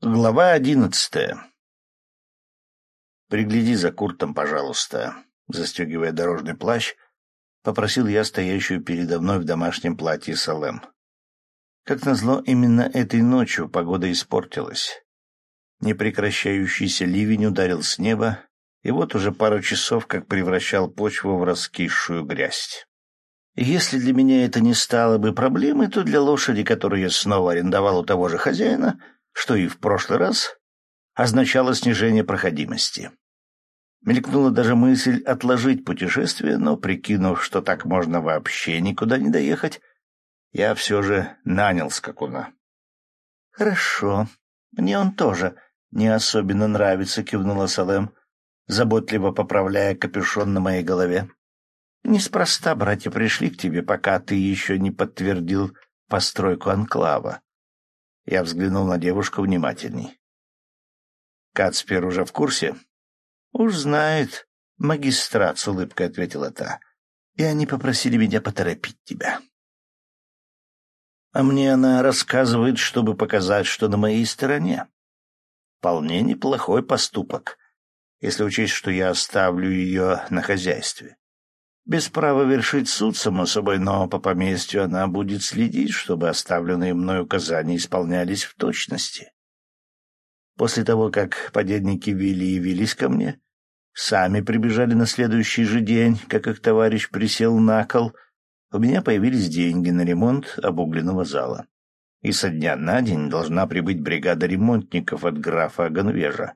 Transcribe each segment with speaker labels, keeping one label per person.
Speaker 1: Глава одиннадцатая. «Пригляди за Куртом, пожалуйста», — застегивая дорожный плащ, попросил я стоящую передо мной в домашнем платье Салем. Как назло, именно этой ночью погода испортилась. Непрекращающийся ливень ударил с неба, и вот уже пару часов как превращал почву в раскисшую грязь. И если для меня это не стало бы проблемой, то для лошади, которую я снова арендовал у того же хозяина — что и в прошлый раз означало снижение проходимости. Мелькнула даже мысль отложить путешествие, но, прикинув, что так можно вообще никуда не доехать, я все же нанял скакуна. — Хорошо. Мне он тоже не особенно нравится, — кивнула Салем, заботливо поправляя капюшон на моей голове. — Неспроста братья пришли к тебе, пока ты еще не подтвердил постройку анклава. Я взглянул на девушку внимательней. «Кацпер уже в курсе?» «Уж знает, магистрат», — с улыбкой ответила та. «И они попросили меня поторопить тебя». А мне она рассказывает, чтобы показать, что на моей стороне. Вполне неплохой поступок, если учесть, что я оставлю ее на хозяйстве. Без права вершить суд, само собой, но по поместью она будет следить, чтобы оставленные мной указания исполнялись в точности. После того, как подельники Вилли явились ко мне, сами прибежали на следующий же день, как их товарищ присел на кол, у меня появились деньги на ремонт обугленного зала. И со дня на день должна прибыть бригада ремонтников от графа Ганвежа.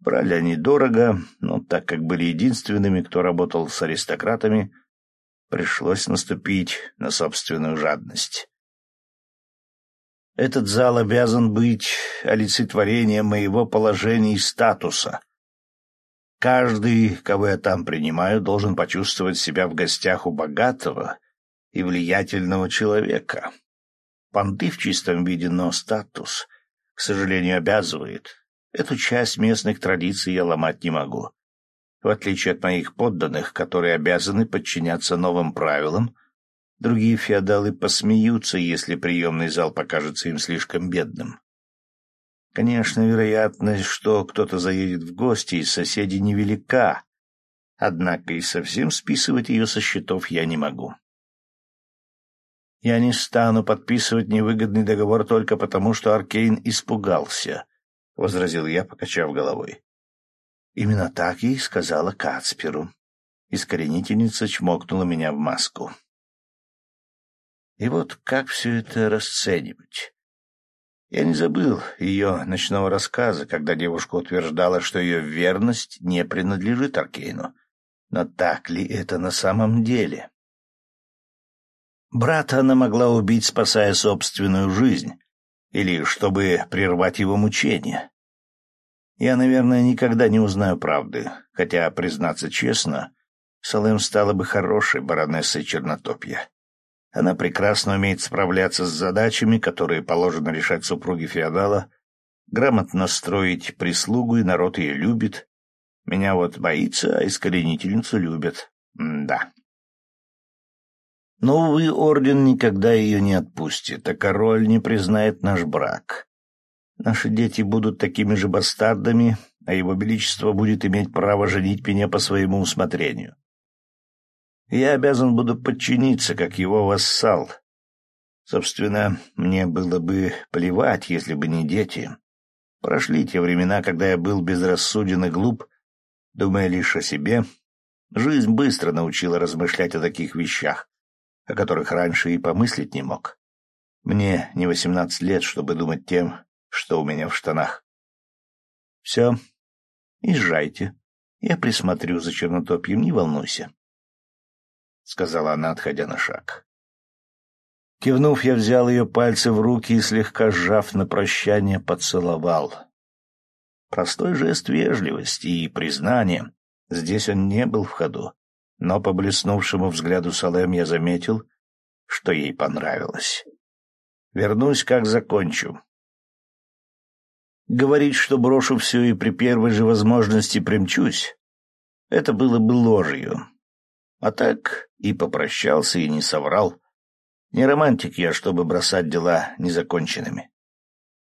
Speaker 1: Брали они дорого, но так как были единственными, кто работал с аристократами, пришлось наступить на собственную жадность. Этот зал обязан быть олицетворением моего положения и статуса. Каждый, кого я там принимаю, должен почувствовать себя в гостях у богатого и влиятельного человека. Понты в чистом виде, но статус, к сожалению, обязывает. Эту часть местных традиций я ломать не могу. В отличие от моих подданных, которые обязаны подчиняться новым правилам, другие феодалы посмеются, если приемный зал покажется им слишком бедным. Конечно, вероятность, что кто-то заедет в гости из соседей невелика, однако и совсем списывать ее со счетов я не могу. Я не стану подписывать невыгодный договор только потому, что Аркейн испугался —— возразил я, покачав головой. Именно так ей сказала Кацперу. Искоренительница чмокнула меня в маску. И вот как все это расценивать? Я не забыл ее ночного рассказа, когда девушка утверждала, что ее верность не принадлежит Аркейну. Но так ли это на самом деле? Брата она могла убить, спасая собственную жизнь, или чтобы прервать его мучения. Я, наверное, никогда не узнаю правды, хотя, признаться честно, Салем стала бы хорошей баронессой Чернотопья. Она прекрасно умеет справляться с задачами, которые положено решать супруге феодала, грамотно строить прислугу, и народ ее любит. Меня вот боится, а искоренительницу любят. М да. Но, увы, орден никогда ее не отпустит, а король не признает наш брак. Наши дети будут такими же бастардами, а его величество будет иметь право женить меня по своему усмотрению. Я обязан буду подчиниться, как его вассал. Собственно, мне было бы плевать, если бы не дети. Прошли те времена, когда я был безрассуден и глуп, думая лишь о себе. Жизнь быстро научила размышлять о таких вещах о которых раньше и помыслить не мог. Мне не восемнадцать лет, чтобы думать тем, что у меня в штанах. Все, езжайте. Я присмотрю за чернотопьем, не волнуйся, — сказала она, отходя на шаг. Кивнув, я взял ее пальцы в руки и, слегка сжав на прощание, поцеловал. Простой жест вежливости и признания. Здесь он не был в ходу но по блеснувшему взгляду Салем я заметил, что ей понравилось. Вернусь, как закончу. Говорить, что брошу все и при первой же возможности примчусь, это было бы ложью. А так и попрощался, и не соврал. Не романтик я, чтобы бросать дела незаконченными.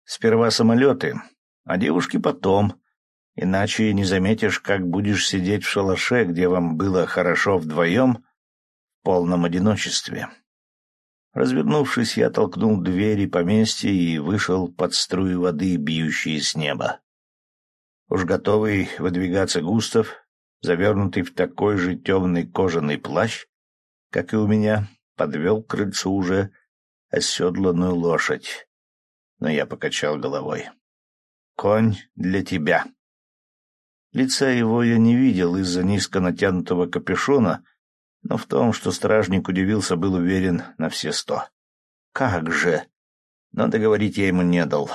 Speaker 1: Сперва самолеты, а девушки потом. Иначе не заметишь, как будешь сидеть в шалаше, где вам было хорошо вдвоем, в полном одиночестве. Развернувшись, я толкнул двери поместья и вышел под струи воды, бьющие с неба. Уж готовый выдвигаться Густав, завернутый в такой же темный кожаный плащ, как и у меня, подвел к крыльцу уже оседланную лошадь. Но я покачал головой. «Конь для тебя». Лица его я не видел из-за низко натянутого капюшона, но в том, что стражник удивился, был уверен на все сто. «Как же!» Но договорить я ему не дал.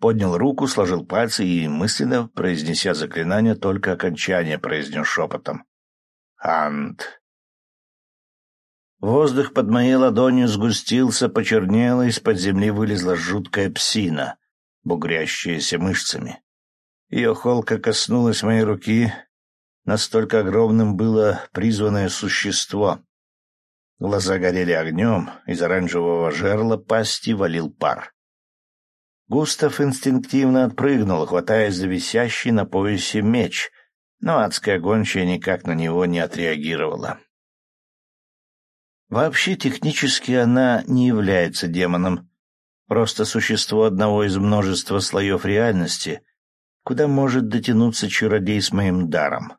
Speaker 1: Поднял руку, сложил пальцы и, мысленно, произнеся заклинание, только окончание произнес шепотом. «Хант!» Воздух под моей ладонью сгустился, почернело, из-под земли вылезла жуткая псина, бугрящаяся мышцами. Ее холка коснулась моей руки, настолько огромным было призванное существо. Глаза горели огнем, из оранжевого жерла пасти валил пар. Густав инстинктивно отпрыгнул, хватаясь за висящий на поясе меч, но адская гончая никак на него не отреагировала. Вообще, технически она не является демоном, просто существо одного из множества слоев реальности, куда может дотянуться чародей с моим даром.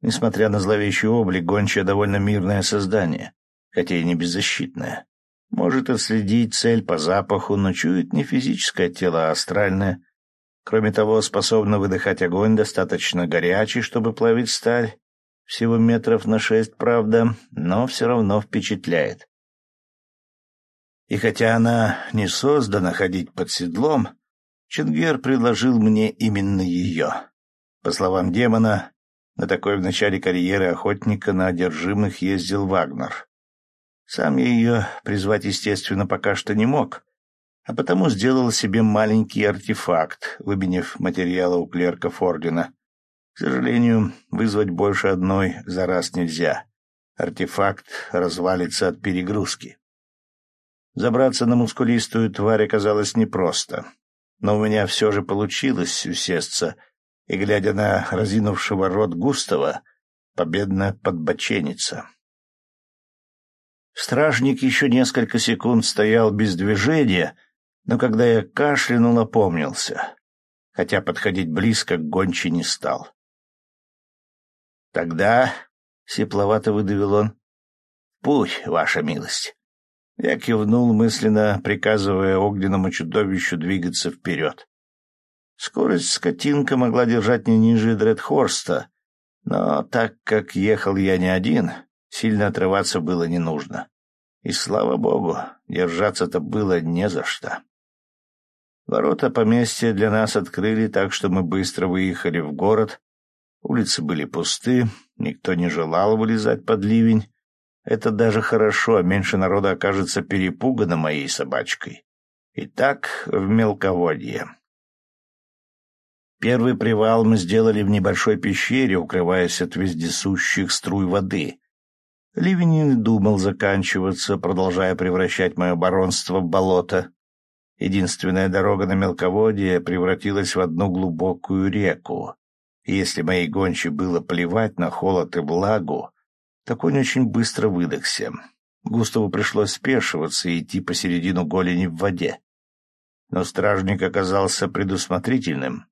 Speaker 1: Несмотря на зловещий облик, гончая довольно мирное создание, хотя и не беззащитное. Может отследить цель по запаху, но чует не физическое тело, а астральное. Кроме того, способна выдыхать огонь достаточно горячий, чтобы плавить сталь, всего метров на шесть, правда, но все равно впечатляет. И хотя она не создана ходить под седлом, Чингер предложил мне именно ее. По словам демона, на такой в начале карьеры охотника на одержимых ездил Вагнер. Сам я ее призвать, естественно, пока что не мог, а потому сделал себе маленький артефакт, выменив материалы у клерков ордена, к сожалению, вызвать больше одной за раз нельзя. Артефакт развалится от перегрузки. Забраться на мускулистую тварь оказалось непросто. Но у меня все же получилось усесться, и, глядя на разинувшего рот Густава, победно подбочениться. Стражник еще несколько секунд стоял без движения, но когда я кашлянул, опомнился, хотя подходить близко к гонче не стал. «Тогда...» — сепловато выдавил он. «Путь, ваша милость». Я кивнул, мысленно приказывая огненному чудовищу двигаться вперед. Скорость скотинка могла держать не ниже Дредхорста, но так как ехал я не один, сильно отрываться было не нужно. И, слава богу, держаться-то было не за что. Ворота поместья для нас открыли, так что мы быстро выехали в город, Улицы были пусты, никто не желал вылезать под ливень. Это даже хорошо, меньше народа окажется перепугано моей собачкой. Итак, в мелководье. Первый привал мы сделали в небольшой пещере, укрываясь от вездесущих струй воды. Ливень не думал заканчиваться, продолжая превращать мое баронство в болото. Единственная дорога на мелководье превратилась в одну глубокую реку. Если моей гонче было плевать на холод и влагу, так он очень быстро выдохся. Густаву пришлось спешиваться и идти посередину голени в воде. Но стражник оказался предусмотрительным.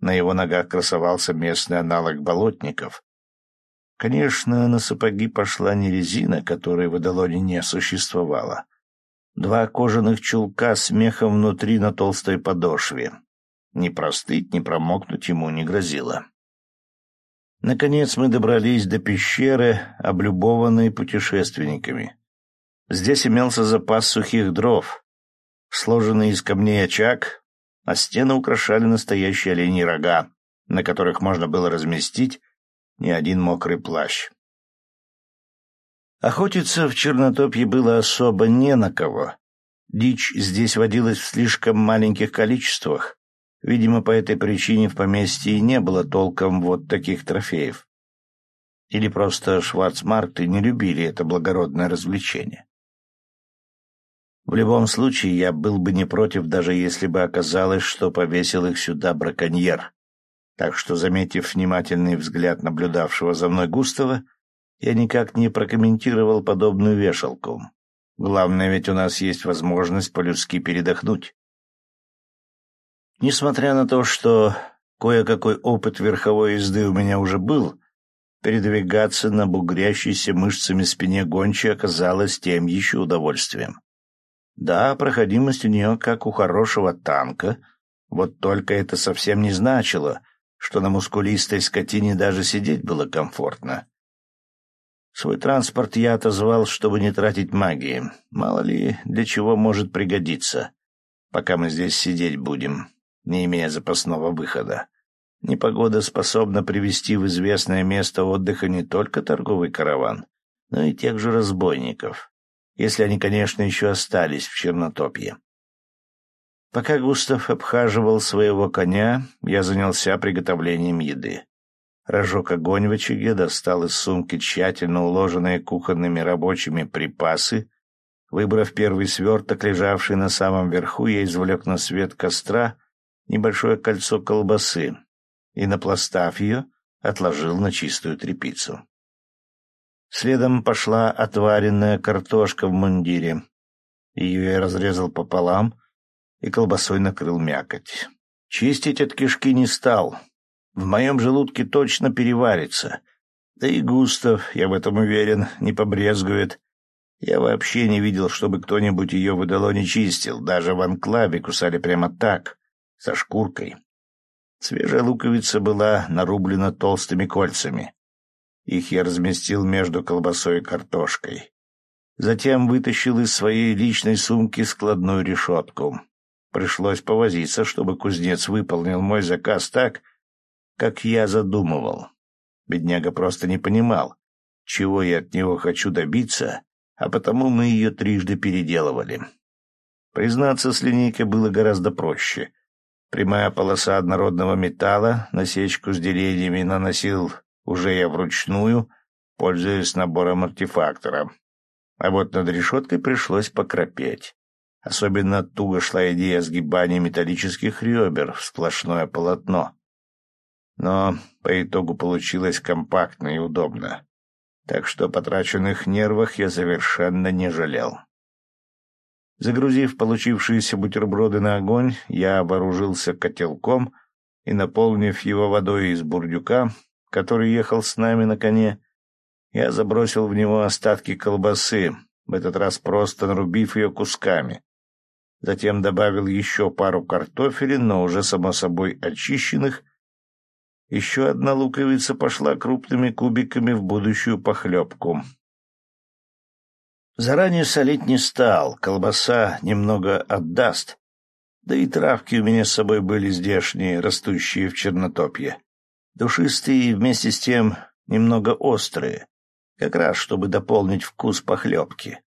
Speaker 1: На его ногах красовался местный аналог болотников. Конечно, на сапоги пошла не резина, которой в Эдалоне не существовало. Два кожаных чулка с мехом внутри на толстой подошве. Ни простыть, ни промокнуть ему не грозило. Наконец мы добрались до пещеры, облюбованной путешественниками. Здесь имелся запас сухих дров, сложенный из камней очаг, а стены украшали настоящие оленьи рога, на которых можно было разместить не один мокрый плащ. Охотиться в Чернотопье было особо не на кого. Дичь здесь водилась в слишком маленьких количествах, Видимо, по этой причине в поместье не было толком вот таких трофеев. Или просто шварцмаркты не любили это благородное развлечение. В любом случае, я был бы не против, даже если бы оказалось, что повесил их сюда браконьер. Так что, заметив внимательный взгляд наблюдавшего за мной Густава, я никак не прокомментировал подобную вешалку. Главное, ведь у нас есть возможность по-людски передохнуть. Несмотря на то, что кое-какой опыт верховой езды у меня уже был, передвигаться на бугрящейся мышцами спине гончей оказалось тем еще удовольствием. Да, проходимость у нее как у хорошего танка, вот только это совсем не значило, что на мускулистой скотине даже сидеть было комфортно. Свой транспорт я отозвал, чтобы не тратить магии. Мало ли, для чего может пригодиться, пока мы здесь сидеть будем, не имея запасного выхода. Непогода способна привести в известное место отдыха не только торговый караван, но и тех же разбойников если они, конечно, еще остались в Чернотопье. Пока Густав обхаживал своего коня, я занялся приготовлением еды. Разжег огонь в очаге, достал из сумки тщательно уложенные кухонными рабочими припасы. Выбрав первый сверток, лежавший на самом верху, я извлек на свет костра небольшое кольцо колбасы и, напластав ее, отложил на чистую тряпицу. Следом пошла отваренная картошка в мундире. Ее я разрезал пополам и колбасой накрыл мякоть. Чистить от кишки не стал. В моем желудке точно переварится. Да и Густав, я в этом уверен, не побрезгует. Я вообще не видел, чтобы кто-нибудь ее выдало не чистил. Даже в анклаве кусали прямо так, со шкуркой. Свежая луковица была нарублена толстыми кольцами. Их я разместил между колбасой и картошкой. Затем вытащил из своей личной сумки складную решетку. Пришлось повозиться, чтобы кузнец выполнил мой заказ так, как я задумывал. Бедняга просто не понимал, чего я от него хочу добиться, а потому мы ее трижды переделывали. Признаться, с линейкой было гораздо проще. Прямая полоса однородного металла, насечку с деревьями наносил уже я вручную, пользуясь набором артефактора. А вот над решеткой пришлось покропеть. Особенно туго шла идея сгибания металлических ребер в сплошное полотно. Но по итогу получилось компактно и удобно. Так что потраченных нервах я совершенно не жалел. Загрузив получившиеся бутерброды на огонь, я вооружился котелком и, наполнив его водой из бурдюка, который ехал с нами на коне, я забросил в него остатки колбасы, в этот раз просто нарубив ее кусками. Затем добавил еще пару картофелин, но уже, само собой, очищенных. Еще одна луковица пошла крупными кубиками в будущую похлебку. Заранее солить не стал, колбаса немного отдаст. Да и травки у меня с собой были здешние, растущие в чернотопье душистые и вместе с тем немного острые, как раз чтобы дополнить вкус похлебки.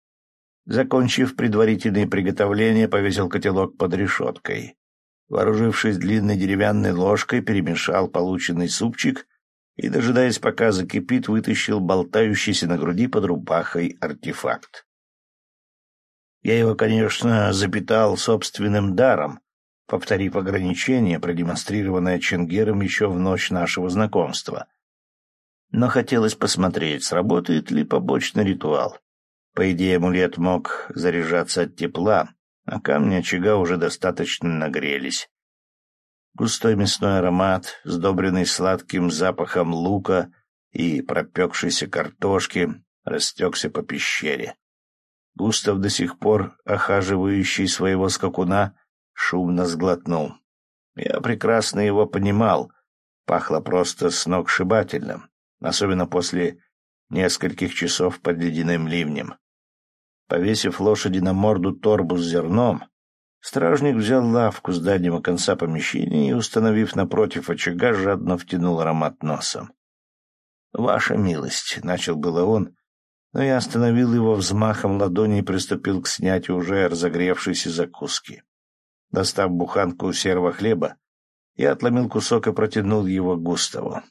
Speaker 1: Закончив предварительные приготовления, повесил котелок под решеткой. Вооружившись длинной деревянной ложкой, перемешал полученный супчик и, дожидаясь, пока закипит, вытащил болтающийся на груди под рубахой артефакт. Я его, конечно, запитал собственным даром, повторив ограничение, продемонстрированное Ченгером еще в ночь нашего знакомства. Но хотелось посмотреть, сработает ли побочный ритуал. По идее, амулет мог заряжаться от тепла, а камни очага уже достаточно нагрелись. Густой мясной аромат, сдобренный сладким запахом лука и пропекшейся картошки, растекся по пещере. Густав, до сих пор охаживающий своего скакуна, шумно сглотнул. Я прекрасно его понимал. Пахло просто сногсшибательно, особенно после нескольких часов под ледяным ливнем. Повесив лошади на морду торбу с зерном, стражник взял лавку с дальнего конца помещения и, установив напротив очага, жадно втянул аромат носом. «Ваша милость», — начал было он, но я остановил его взмахом ладони и приступил к снятию уже разогревшейся закуски. Достав буханку серого хлеба, я отломил кусок и протянул его Густаву.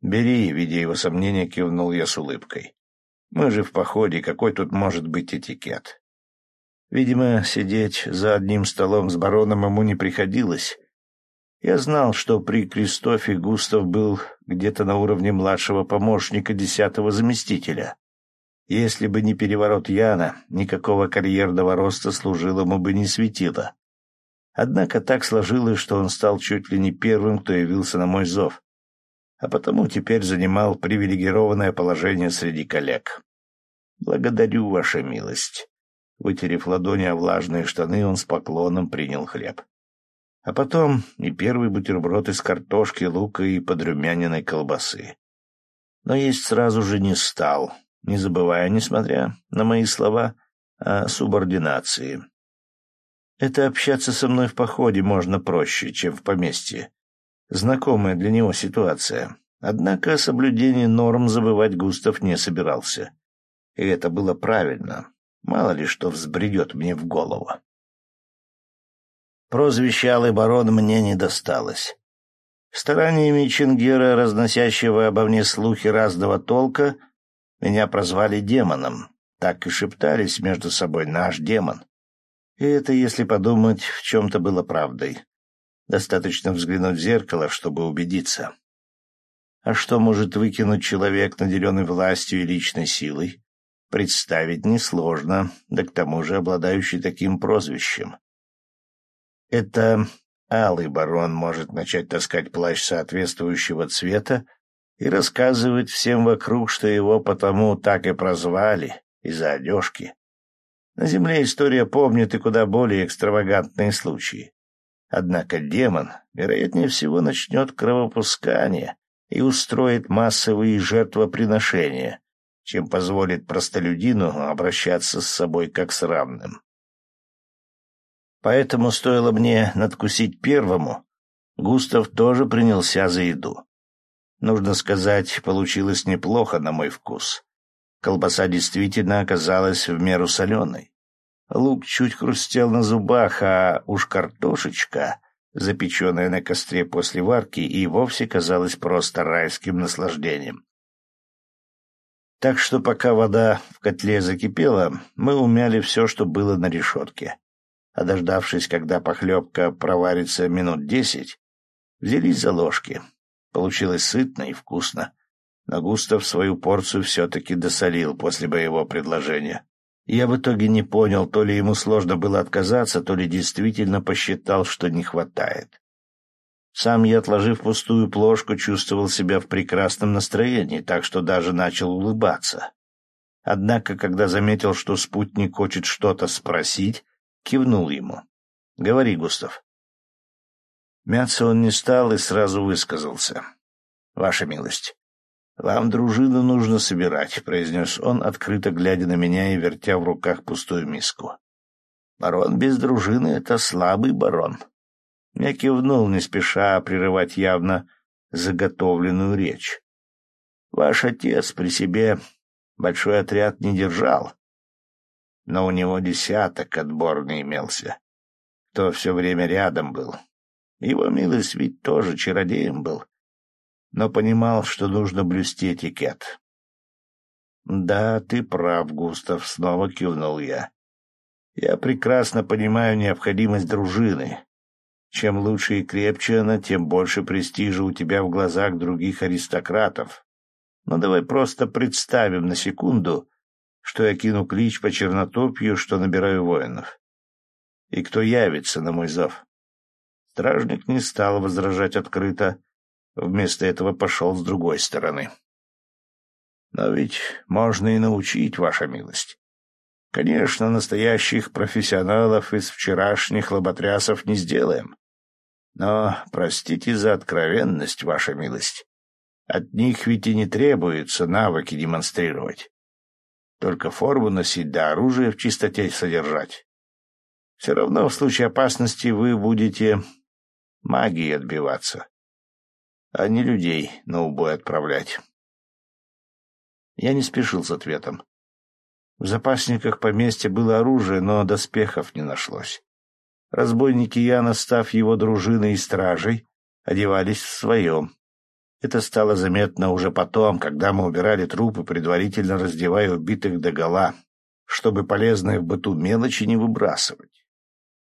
Speaker 1: «Бери», — видя его сомнения, кивнул я с улыбкой. «Мы же в походе, какой тут может быть этикет?» Видимо, сидеть за одним столом с бароном ему не приходилось. Я знал, что при Кристофе Густав был где-то на уровне младшего помощника десятого заместителя. Если бы не переворот Яна, никакого карьерного роста служилому бы не светило. Однако так сложилось, что он стал чуть ли не первым, кто явился на мой зов, а потому теперь занимал привилегированное положение среди коллег. «Благодарю, ваша милость». Вытерев ладони о влажные штаны, он с поклоном принял хлеб. А потом и первый бутерброд из картошки, лука и подрумяненной колбасы. Но есть сразу же не стал, не забывая, несмотря на мои слова, о субординации. Это общаться со мной в походе можно проще, чем в поместье. Знакомая для него ситуация. Однако о соблюдении норм забывать Густав не собирался. И это было правильно. Мало ли что взбредет мне в голову. Прозвище Алый Барон мне не досталось. Стараниями Чингера, разносящего обо мне слухи разного толка, меня прозвали демоном. Так и шептались между собой «наш демон». И это, если подумать, в чем-то было правдой. Достаточно взглянуть в зеркало, чтобы убедиться. А что может выкинуть человек, наделенный властью и личной силой? Представить несложно, да к тому же обладающий таким прозвищем. Это Алый барон может начать таскать плащ соответствующего цвета и рассказывать всем вокруг, что его потому так и прозвали, из-за одежки. На земле история помнит и куда более экстравагантные случаи. Однако демон, вероятнее всего, начнет кровопускание и устроит массовые жертвоприношения, чем позволит простолюдину обращаться с собой как с равным. Поэтому стоило мне надкусить первому, Густав тоже принялся за еду. Нужно сказать, получилось неплохо на мой вкус. Колбаса действительно оказалась в меру соленой. Лук чуть хрустел на зубах, а уж картошечка, запеченная на костре после варки, и вовсе казалась просто райским наслаждением. Так что пока вода в котле закипела, мы умяли все, что было на решетке. А дождавшись, когда похлебка проварится минут десять, взялись за ложки. Получилось сытно и вкусно но Густав свою порцию все-таки досолил после моего предложения. Я в итоге не понял, то ли ему сложно было отказаться, то ли действительно посчитал, что не хватает. Сам я, отложив пустую плошку, чувствовал себя в прекрасном настроении, так что даже начал улыбаться. Однако, когда заметил, что спутник хочет что-то спросить, кивнул ему. — Говори, Густав. Мяться он не стал и сразу высказался. — Ваша милость, «Вам дружину нужно собирать», — произнес он, открыто глядя на меня и вертя в руках пустую миску. «Барон без дружины — это слабый барон». Я кивнул, не спеша прерывать явно заготовленную речь. «Ваш отец при себе большой отряд не держал, но у него десяток отборный имелся, кто все время рядом был. Его милость ведь тоже чародеем был» но понимал, что нужно блюсти этикет. «Да, ты прав, Густав», — снова кивнул я. «Я прекрасно понимаю необходимость дружины. Чем лучше и крепче она, тем больше престижа у тебя в глазах других аристократов. Но давай просто представим на секунду, что я кину клич по чернотопью, что набираю воинов. И кто явится на мой зов?» Стражник не стал возражать открыто, Вместо этого пошел с другой стороны. Но ведь можно и научить, ваша милость. Конечно, настоящих профессионалов из вчерашних лоботрясов не сделаем. Но, простите за откровенность, ваша милость, от них ведь и не требуется навыки демонстрировать. Только форму носить да оружие в чистоте содержать. Все равно в случае опасности вы будете магией отбиваться а не людей на убой отправлять. Я не спешил с ответом. В запасниках поместья было оружие, но доспехов не нашлось. Разбойники Яна, став его дружиной и стражей, одевались в своем. Это стало заметно уже потом, когда мы убирали трупы, предварительно раздевая убитых догола. чтобы полезные в быту мелочи не выбрасывать.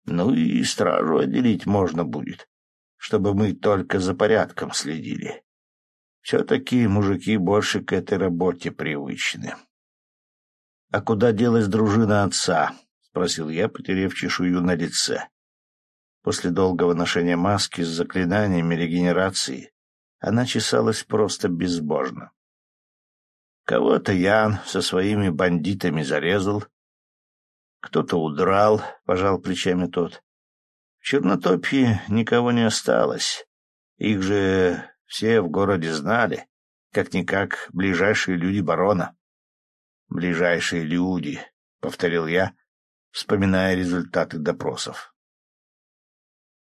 Speaker 1: Ну и стражу отделить можно будет, чтобы мы только за порядком следили. Все-таки мужики больше к этой работе привычны. — А куда делась дружина отца? — спросил я, потеряв чешую на лице. После долгого ношения маски с заклинаниями регенерации она чесалась просто безбожно. Кого-то Ян со своими бандитами зарезал, кто-то удрал, — пожал плечами тот. В Чернотопье никого не осталось. Их же все в городе знали, как-никак ближайшие люди барона. «Ближайшие люди», — повторил я, вспоминая результаты допросов.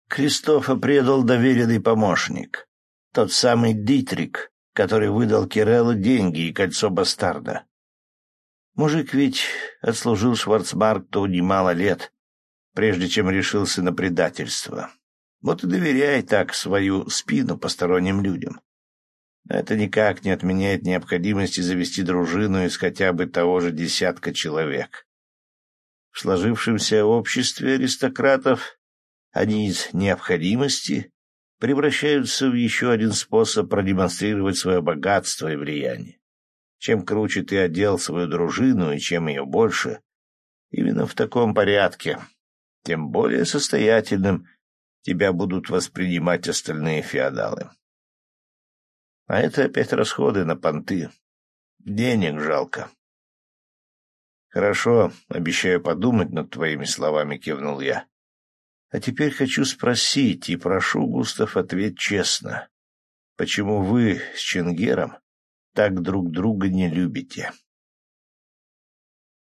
Speaker 1: Кристофа предал доверенный помощник, тот самый Дитрик, который выдал Киреллу деньги и кольцо бастарда. Мужик ведь отслужил Шварцмаркту немало лет, прежде чем решился на предательство. Вот и доверяй так свою спину посторонним людям. Это никак не отменяет необходимости завести дружину из хотя бы того же десятка человек. В сложившемся обществе аристократов они из необходимости превращаются в еще один способ продемонстрировать свое богатство и влияние. Чем круче ты одел свою дружину и чем ее больше, именно в таком порядке, тем более состоятельным тебя будут воспринимать остальные феодалы. А это опять расходы на понты. Денег жалко. Хорошо, обещаю подумать над твоими словами, кивнул я. А теперь хочу спросить, и прошу, Густав, ответь честно. Почему вы с Ченгером так друг друга не любите?